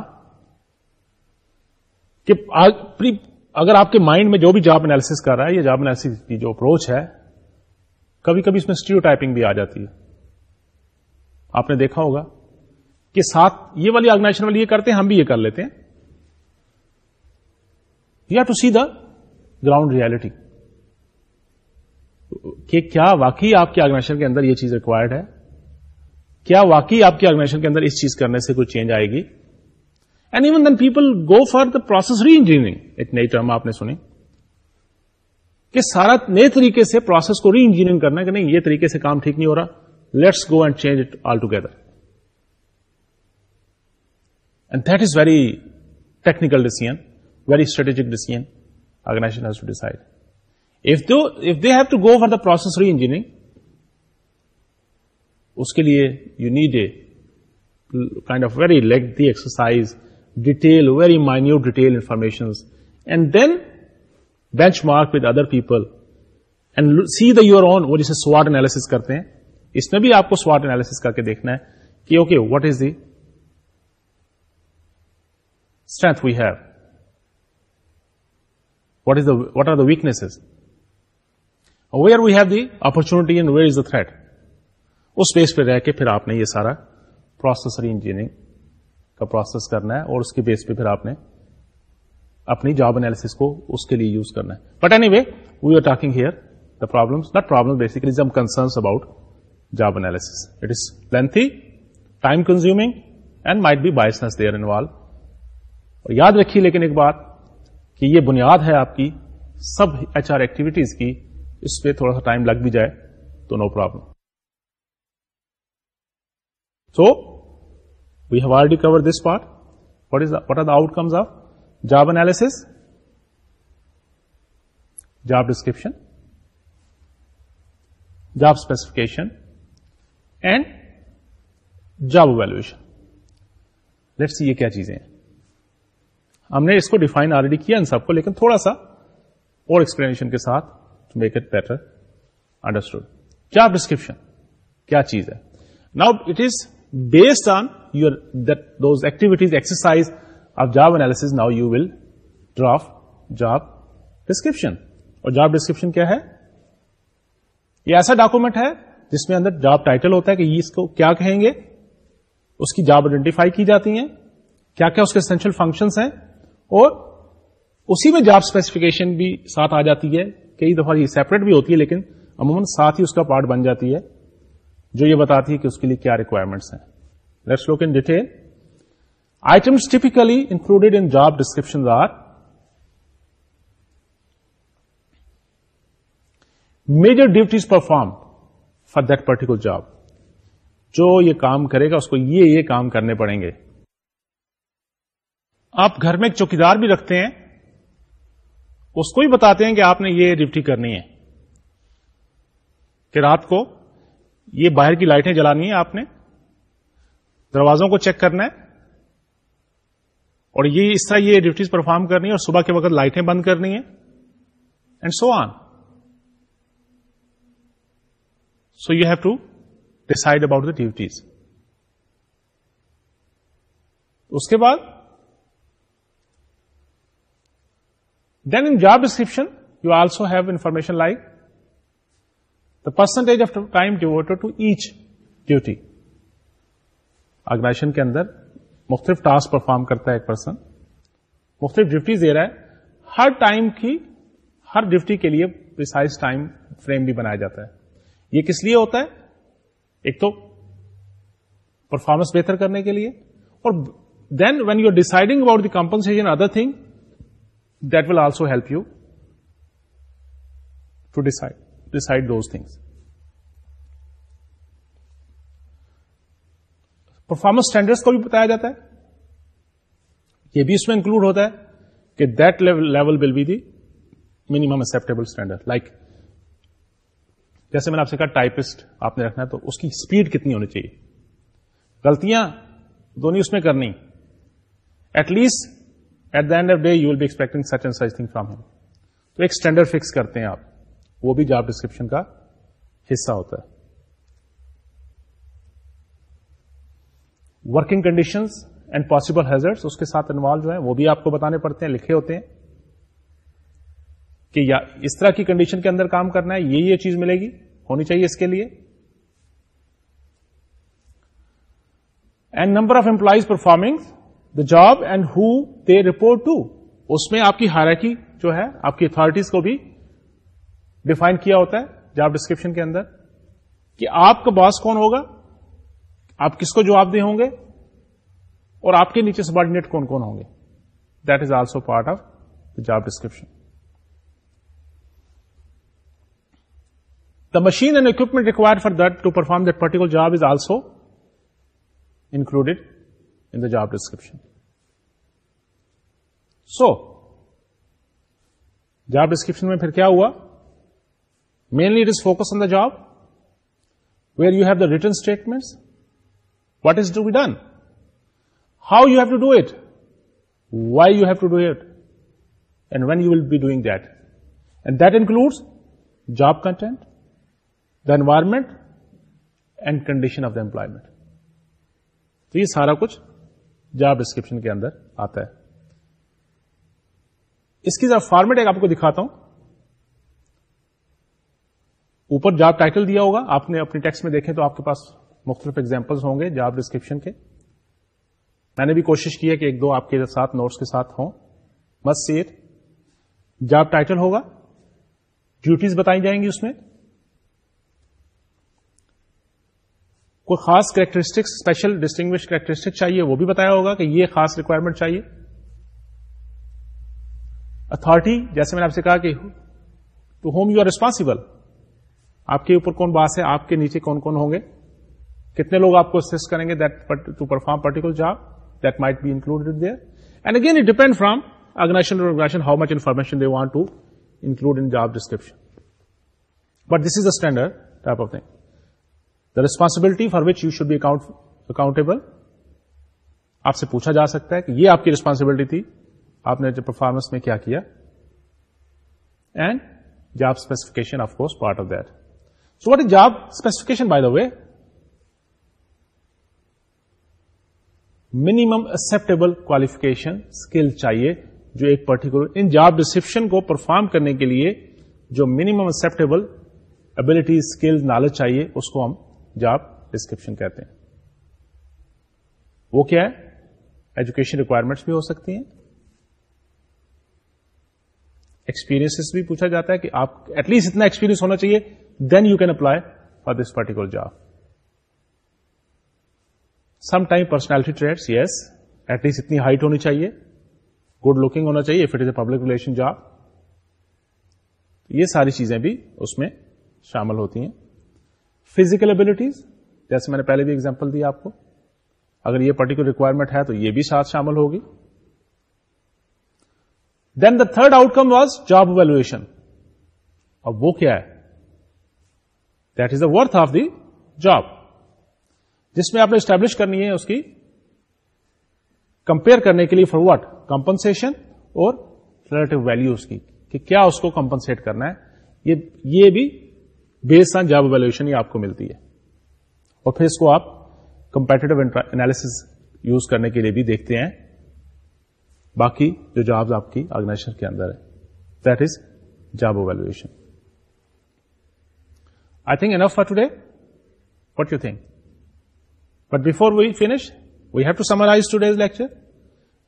Speaker 1: کہ اگر آپ کے مائنڈ میں جو بھی جاب انالس کر رہا ہے یہ جاب انالس کی جو اپروچ ہے کبھی کبھی اس میں اسٹیو ٹائپنگ بھی آ جاتی ہے آپ نے دیکھا ہوگا کہ ساتھ یہ والی آرگنائزیشن والی یہ کرتے ہیں ہم بھی یہ کر لیتے ہیں have to see the ground reality کہ کیا واقعی آپ کے آرگنیشن کے اندر یہ چیز ریکوائرڈ ہے کیا واقعی آپ کے آرگنیشن کے اندر اس چیز کرنے سے کوئی چینج آئے گی and even then people go for the process reengineering ایک نئی ٹرم آپ نے سنی کہ سارا نئے طریقے سے پروسیس کو ری انجینئرنگ کرنا کہ نہیں یہ طریقے سے کام ٹھیک نہیں ہو رہا let's go and change it all together and that is very technical decision very strategic decision decide go for the process reengineering اس کے لیے you need a kind of very like the exercise detail very minute detail information and then benchmark with other people and see the your own وہ جسے سواٹ analysis کرتے ہیں اس میں بھی آپ کو سواٹ انالیس کر کے دیکھنا ہے کہ okay what is the strength we have what is the what are the weaknesses where we have the opportunity and where is the threat اس بیس پہ رہ کے پھر آپ نے یہ سارا پروسیسر انجینئرنگ کا پروسیس کرنا ہے اور اس کے بیس پہ پھر آپ نے اپنی جاب انالیس کو اس کے لیے یوز کرنا ہے but anyway we are talking here the problem not problem basically M concerns about job analysis it is lengthy time consume and might be biasness there involve اور یاد رکھیے لیکن ایک بات کہ یہ بنیاد ہے آپ کی سب ایچ آر ایکٹیویٹیز کی اس پہ تھوڑا سا ٹائم لگ بھی جائے تو no problem so we have already cover this part what is what are the outcomes of job analysis job description job specification and job let let's یہ کیا چیزیں ہیں ہم نے اس کو ڈیفائن آلریڈی کیا ان سب کو لیکن تھوڑا سا اور ایکسپلینیشن کے ساتھ to make it better understood job description کیا چیز ہے now it is based on your those activities exercise of job analysis now you will draft job description اور جاب ڈسکرپشن کیا ہے یہ ایسا ڈاکومنٹ ہے جس میں اندر جاب ٹائٹل ہوتا ہے کہ اس کو کیا کہیں گے اس کی جاب آئیڈینٹیفائی کی جاتی ہیں کیا کیا اس کے اسینشیل فنکشنس ہیں اور اسی میں جاب اسپیسیفکیشن بھی ساتھ آ جاتی ہے کئی دفعہ یہ سیپریٹ بھی ہوتی ہے لیکن عموماً ساتھ ہی اس کا پارٹ بن جاتی ہے جو یہ بتاتی ہے کہ اس کے لیے کیا ریکوائرمنٹس ہیں let's look in detail items typically included in job description are major duties perform for that particular job جو یہ کام کرے گا اس کو یہ یہ کام کرنے پڑیں گے آپ گھر میں ایک چوکیدار بھی رکھتے ہیں اس کو ہی بتاتے ہیں کہ آپ نے یہ ڈیوٹی کرنی ہے کہ رات کو یہ باہر کی لائٹیں جلانی ہیں آپ نے دروازوں کو چیک کرنا ہے اور یہ اس طرح یہ ڈیوٹیز پرفارم کرنی ہے اور صبح کے وقت لائٹیں بند کرنی ہے and so on so you have to decide about the duties اس کے بعد then inscription you also have information like the percentage of time devoted to each duty organization کے اندر مختلف ٹاسک پرفارم کرتا ہے ایک پرسن مختلف ڈیوٹیز دے رہا ہے ہر ٹائم کی ہر ڈیوٹی کے لیے پرسائز ٹائم فریم بھی بنایا جاتا ہے یہ کس لیے ہوتا ہے ایک تو پرفارمنس بہتر کرنے کے لیے اور then when you deciding about the compensation other thing also help you to decide decide those things performance standard کو بھی بتایا جاتا ہے یہ بھی اس میں انکلوڈ ہوتا ہے کہ that level will be the minimum acceptable standard like جیسے میں نے آپ سے کہا ٹائپسٹ آپ نے رکھنا ہے تو اس کی اسپیڈ کتنی ہونی چاہیے غلطیاں دونوں اس میں کرنی at least at the end of day you will be expecting such and such thing from ہم تو ایک اسٹینڈرڈ فکس کرتے ہیں آپ وہ بھی جاب ڈسکرپشن کا حصہ ہوتا ہے working condition and possible hazard اس کے ساتھ انوالو جو ہیں وہ بھی آپ کو بتانے پڑتے ہیں لکھے ہوتے ہیں کہ یا اس طرح کی کنڈیشن کے اندر کام کرنا ہے یہ یہ چیز ملے گی ہونی چاہیے اس کے لیے and number of employees performing the job and who they report to اس میں آپ کی ہرائکی جو ہے آپ کی اتارٹیز کو بھی ڈیفائن کیا ہوتا ہے جاب ڈسکرپشن کے اندر کہ آپ کا باس کون ہوگا آپ کس کو جواب دے ہوں گے اور آپ کے نیچے سبارڈینیٹ کون کون ہوں گے that is also part of the job description the machine and equipment require for that to perform that particular job is also included job description so job description میں پھر کیا ہوا mainly it is focus on the job where you have the return statements what is to be done how you have to do it why you have to do it and when you will be doing that and that includes job content the environment and condition of the employment تو یہ سارا کچھ job description کے اندر آتا ہے اس کی ذرا فارمیٹ ایک آپ کو دکھاتا ہوں اوپر جاب ٹائٹل دیا ہوگا آپ نے اپنے ٹیکسٹ میں دیکھے تو آپ کے پاس مختلف ایگزامپل ہوں گے جاب ڈسکرپشن کے میں نے بھی کوشش کی ہے کہ ایک دو آپ کے ساتھ نوٹس کے ساتھ ہوں مس سیٹ جاب ٹائٹل ہوگا ڈیوٹیز بتائی جائیں گی اس میں کوئی خاص کریکٹرسٹکس اسپیشل ڈسٹنگوش کریکٹرسٹک چاہیے وہ بھی بتایا ہوگا کہ یہ خاص ریکوائرمنٹ چاہیے اتارٹی جیسے میں نے آپ سے کہا کہ to whom you are responsible آپ کے اوپر کون باس ہے آپ کے نیچے کون کون ہوں گے کتنے لوگ آپ کو کریں گے to perform particular job that might be included there and again it depend from ignition a standard type of thing the responsibility for which you should be account accountable آپ سے پوچھا جا سکتا ہے کہ یہ آپ کی ریسپانسبلٹی تھی آپ نے پرفارمنس میں کیا کیا and job specification of course part of that so what job specification by the way minimum acceptable qualification skill چاہیے جو ایک پرٹیکولر ان جاب ڈسکرپشن کو پرفارم کرنے کے لیے جو minimum acceptable ability skill knowledge چاہیے اس کو ہم جو آپ ڈسکرپشن کہتے ہیں وہ کیا ہے ایجوکیشن ریکوائرمنٹس بھی ہو سکتی ہیں ایکسپیرئنس بھی پوچھا جاتا ہے کہ آپ ایٹ لیسٹ اتنا ایکسپیرئنس ہونا چاہیے then you can apply for this particular job some time personality traits yes at least اتنی ہائٹ ہونی چاہیے گڈ لوکنگ ہونا چاہیے if it is a public relation job یہ ساری چیزیں بھی اس میں شامل ہوتی ہیں فزیکل ابلیٹیز جیسے میں نے پہلے بھی ایگزامپل دی آپ کو اگر یہ پرٹیکولر ریکوائرمنٹ ہے تو یہ بھی ساتھ شامل ہوگی then the third outcome was job evaluation اور وہ کیا ہے that is the worth of the job جس میں آپ نے اسٹیبلش کرنی ہے اس کی کمپیئر کرنے کے لیے فار واٹ کمپنسن اور ریلیٹو ویلو اس کی کہ کیا اس کو کمپنسٹ کرنا ہے یہ بھی بیسڈ آن جاب ہی آپ کو ملتی ہے اور پھر اس کو آپ کمپیٹیو انالیس یوز کرنے کے لیے بھی دیکھتے ہیں باقی جو جاب کے اندر ہے that is job evaluation I think enough for today what you think but before we finish we have to summarize today's lecture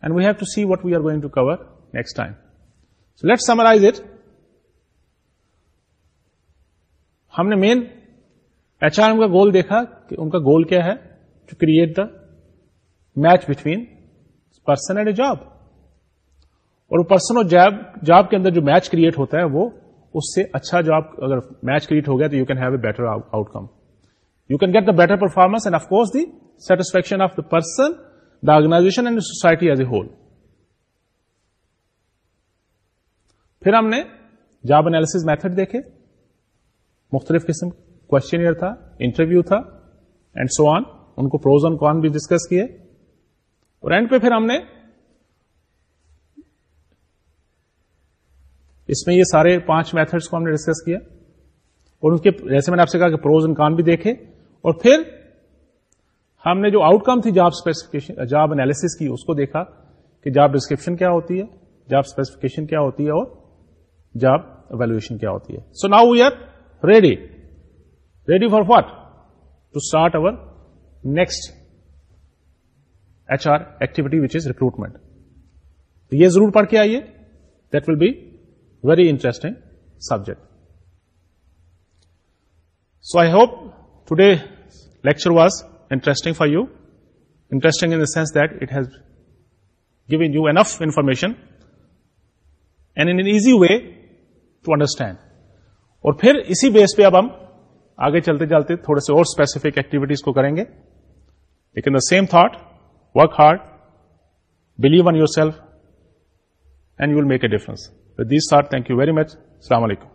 Speaker 1: and we have to see what we are going to cover next time so let summarize it ہم نے main H R M کا goal دیکھا کہ ان کا goal کیا ہے to create the match between person and a job اور وہ پرسن اور جاب جاب کے اندر جو میچ کریٹ ہوتا ہے وہ اس سے اچھا جاب اگر میچ کریٹ ہو گیا تو you can have a better outcome you can get the better performance and of course the satisfaction of the person the organization and society as a whole پھر ہم نے job analysis method دیکھے مختلف قسم question تھا interview تھا and so on ان کو پروز اینڈ کون بھی ڈسکس کیے اور اینڈ پہ پھر ہم نے اس میں یہ سارے پانچ میتھڈس کو ہم نے ڈسکس کیا اور ان کے جیسے میں نے آپ سے کہا کہ پروز اینڈ کان بھی دیکھے اور پھر ہم نے جو آؤٹ کم تھی جاب اسپیسیفکیشن جاب انالیس کی اس کو دیکھا کہ جاب ڈسکرپشن کیا ہوتی ہے جاب اسپیسیفکیشن کیا ہوتی ہے اور جاب اویلویشن کیا ہوتی ہے so now we are ready ready for what to start over next H R activity which is recruitment تو یہ ضرور پڑھ کے آئیے that will be very interesting subject so I hope today lecture was interesting for you interesting in the sense that it has given you enough information and in easy way to understand اور پھر اسی base پہ اب ہم آگے چلتے چلتے تھوڑے سے اور اسپیسیفک ایکٹیویٹیز کو کریں گے لیکن the same thought work hard believe on yourself and you will make a difference this thought thank you very much السلام علیکم